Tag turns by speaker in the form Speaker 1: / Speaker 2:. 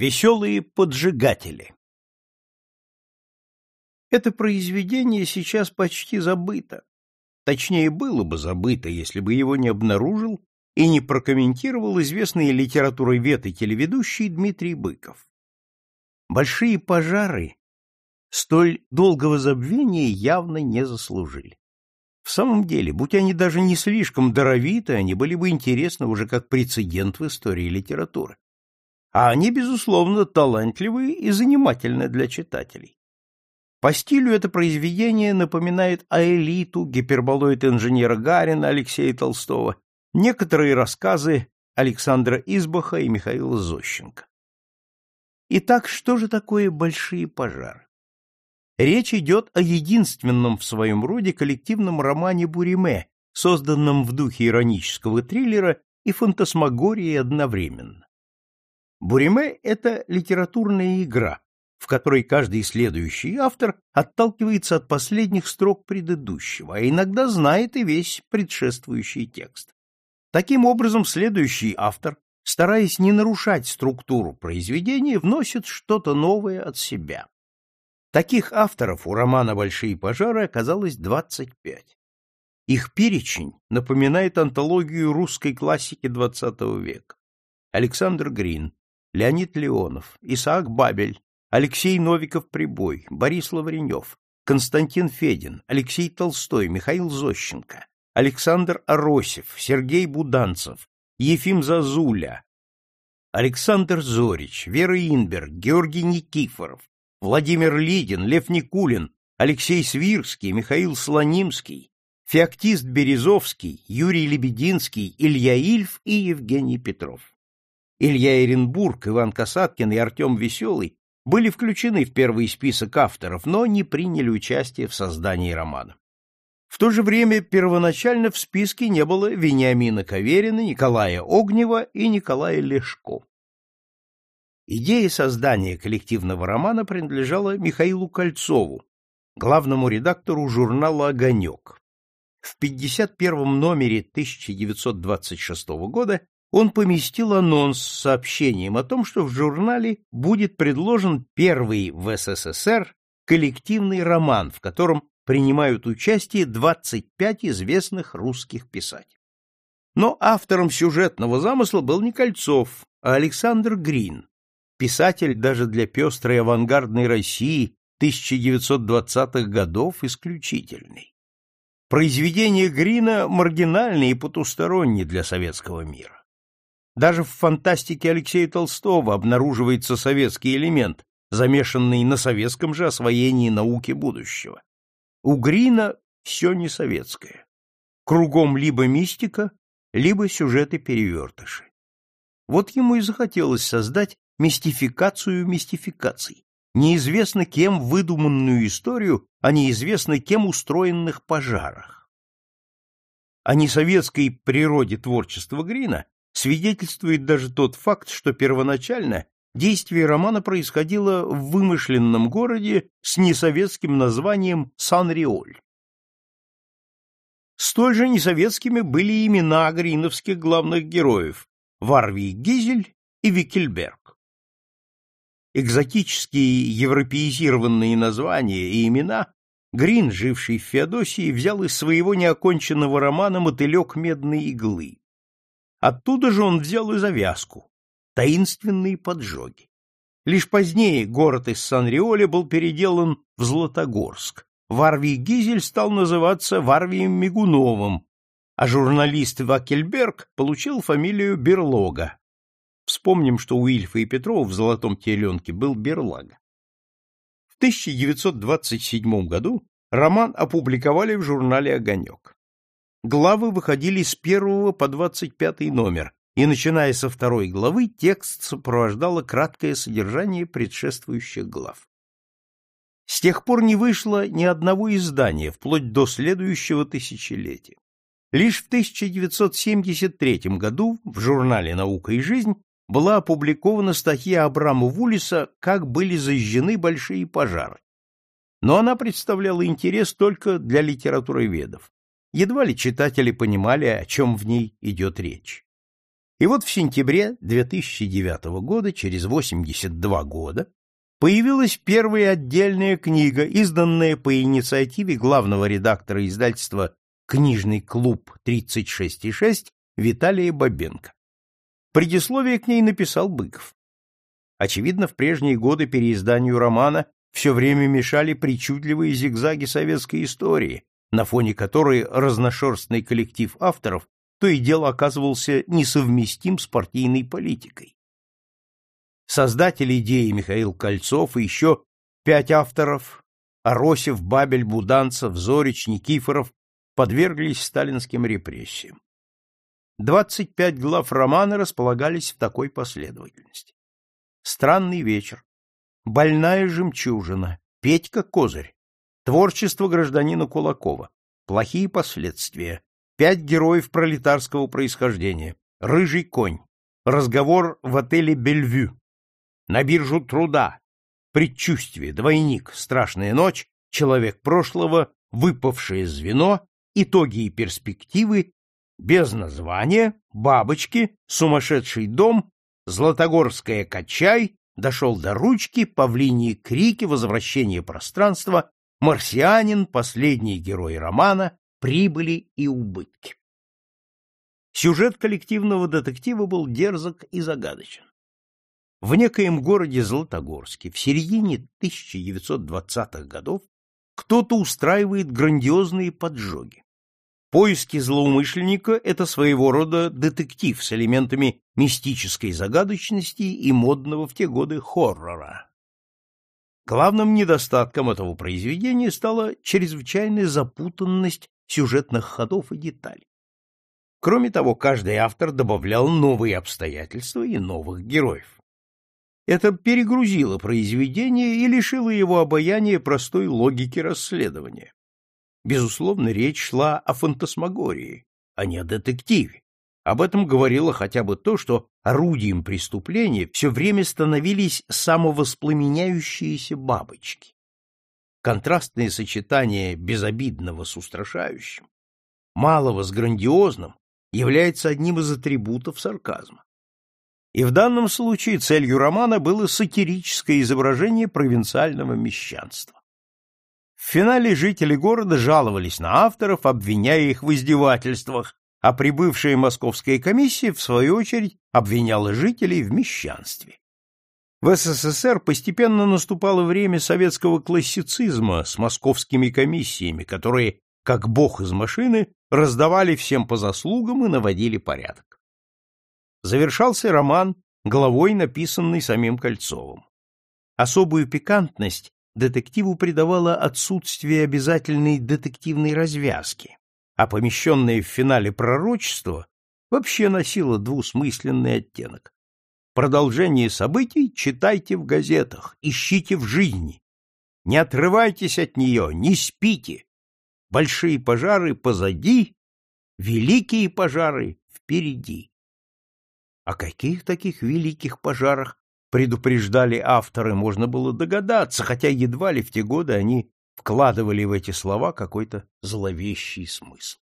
Speaker 1: Веселые поджигатели Это произведение сейчас почти забыто. Точнее, было бы забыто, если бы его не обнаружил и не прокомментировал известный литературовед и телеведущий Дмитрий Быков. Большие пожары столь долгого забвения явно не заслужили. В самом деле, будь они даже не слишком даровиты, они были бы интересны уже как прецедент в истории литературы. А они, безусловно, талантливые и занимательны для читателей. По стилю это произведение напоминает Аэлиту, гиперболоид инженера Гарина Алексея Толстого, некоторые рассказы Александра Избаха и Михаила Зощенко. Итак, что же такое большие пожары? Речь идет о единственном в своем роде коллективном романе Буриме, созданном в духе иронического триллера и фантасмагории одновременно. Буриме — это литературная игра, в которой каждый следующий автор отталкивается от последних строк предыдущего, а иногда знает и весь предшествующий текст. Таким образом, следующий автор, стараясь не нарушать структуру произведения, вносит что-то новое от себя. Таких авторов у романа «Большие пожары» оказалось 25. Их перечень напоминает антологию русской классики XX века. Александр Грин, Леонид Леонов, Исаак Бабель, Алексей Новиков-Прибой, Борис Лавренев, Константин Федин, Алексей Толстой, Михаил Зощенко, Александр Аросев, Сергей Буданцев, Ефим Зазуля, Александр Зорич, Вера Инберг, Георгий Никифоров, Владимир Лидин, Лев Никулин, Алексей Свирский, Михаил Слонимский, Феоктист Березовский, Юрий Лебединский, Илья Ильф и Евгений Петров. Илья Эренбург, Иван Касаткин и Артем Веселый были включены в первый список авторов, но не приняли участие в создании романа. В то же время первоначально в списке не было Вениамина Каверина, Николая Огнева и Николая Лешко. Идея создания коллективного романа принадлежала Михаилу Кольцову, главному редактору журнала «Огонек». В 51 номере 1926 года он поместил анонс с сообщением о том, что в журнале будет предложен первый в СССР коллективный роман, в котором принимают участие 25 известных русских писателей. Но автором сюжетного замысла был не Кольцов, а Александр Грин, писатель даже для пестрой авангардной России 1920-х годов исключительный. Произведения Грина маргинальны и потусторонни для советского мира. Даже в фантастике Алексея Толстого обнаруживается советский элемент, замешанный на советском же освоении науки будущего. У Грина все не советское. Кругом либо мистика, либо сюжеты-перевертыши. Вот ему и захотелось создать мистификацию мистификаций, неизвестно кем выдуманную историю о неизвестно кем устроенных пожарах. О несоветской природе творчества Грина свидетельствует даже тот факт, что первоначально действие романа происходило в вымышленном городе с несоветским названием Сан-Риоль. Столь же несоветскими были имена гриновских главных героев Варвий Гизель и Викельберг экзотические европеизированные названия и имена, Грин, живший в Феодосии, взял из своего неоконченного романа «Мотылек медной иглы». Оттуда же он взял и завязку — таинственные поджоги. Лишь позднее город из Сан-Риоля был переделан в Златогорск. Варвий Гизель стал называться Варвием Мигуновым, а журналист Вакельберг получил фамилию Берлога, Вспомним, что у Ильфа и Петрова в «Золотом теленке» был берлага. В 1927 году роман опубликовали в журнале «Огонек». Главы выходили с первого по двадцать пятый номер, и, начиная со второй главы, текст сопровождало краткое содержание предшествующих глав. С тех пор не вышло ни одного издания, вплоть до следующего тысячелетия. Лишь в 1973 году в журнале «Наука и жизнь» была опубликована статья Абрама Вулиса «Как были зажжены большие пожары». Но она представляла интерес только для литературоведов. Едва ли читатели понимали, о чем в ней идет речь. И вот в сентябре 2009 года, через 82 года, появилась первая отдельная книга, изданная по инициативе главного редактора издательства «Книжный клуб 36,6» Виталия Бабенко. Предисловие к ней написал Быков. Очевидно, в прежние годы переизданию романа все время мешали причудливые зигзаги советской истории, на фоне которой разношерстный коллектив авторов то и дело оказывался несовместим с партийной политикой. Создатель идеи Михаил Кольцов и еще пять авторов Аросев, Бабель, Буданцев, Зорич, Никифоров подверглись сталинским репрессиям. 25 глав романа располагались в такой последовательности. Странный вечер, больная жемчужина, Петька Козырь, творчество гражданина Кулакова, плохие последствия, пять героев пролетарского происхождения, рыжий конь, разговор в отеле Бельвю, на биржу труда, предчувствие, двойник, страшная ночь, человек прошлого, выпавшее звено, итоги и перспективы, без названия, бабочки, сумасшедший дом, Златогорская качай, дошел до ручки, павлиньи крики, возвращение пространства, марсианин, последний герой романа, прибыли и убытки. Сюжет коллективного детектива был дерзок и загадочен. В некоем городе Златогорске в середине 1920-х годов кто-то устраивает грандиозные поджоги. Поиски злоумышленника — это своего рода детектив с элементами мистической загадочности и модного в те годы хоррора. Главным недостатком этого произведения стала чрезвычайная запутанность сюжетных ходов и деталей. Кроме того, каждый автор добавлял новые обстоятельства и новых героев. Это перегрузило произведение и лишило его обаяния простой логики расследования. Безусловно, речь шла о фантасмагории, а не о детективе. Об этом говорило хотя бы то, что орудием преступления все время становились самовоспламеняющиеся бабочки. Контрастное сочетание безобидного с устрашающим, малого с грандиозным, является одним из атрибутов сарказма. И в данном случае целью романа было сатирическое изображение провинциального мещанства. В финале жители города жаловались на авторов, обвиняя их в издевательствах, а прибывшая московская комиссия, в свою очередь, обвиняла жителей в мещанстве. В СССР постепенно наступало время советского классицизма с московскими комиссиями, которые, как бог из машины, раздавали всем по заслугам и наводили порядок. Завершался роман, главой написанный самим Кольцовым. Особую пикантность детективу придавало отсутствие обязательной детективной развязки, а помещенное в финале пророчество вообще носило двусмысленный оттенок. Продолжение событий читайте в газетах, ищите в жизни. Не отрывайтесь от нее, не спите. Большие пожары позади, великие пожары впереди. О каких таких великих пожарах предупреждали авторы, можно было догадаться, хотя едва ли в те годы они вкладывали в эти слова какой-то зловещий смысл.